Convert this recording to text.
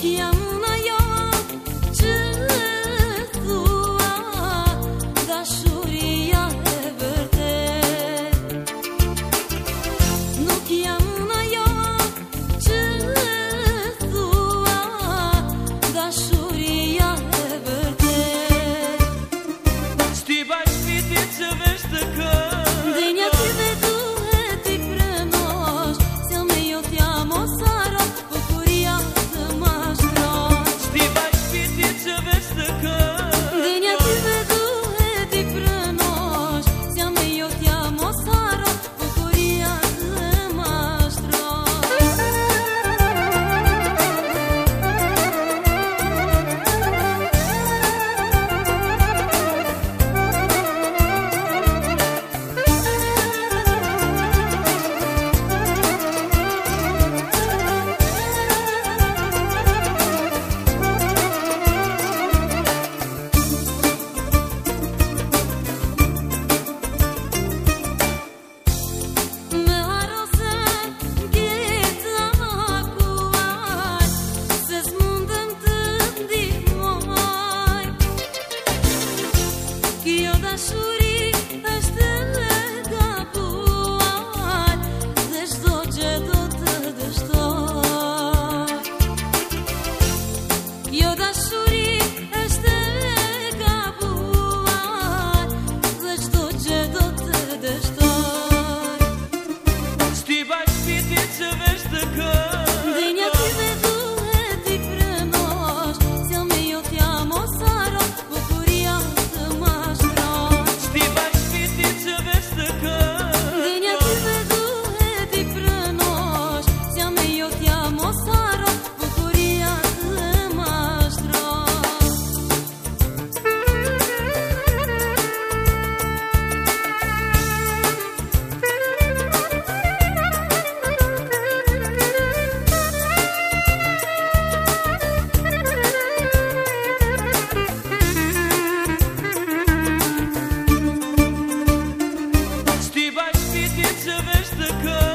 qui the.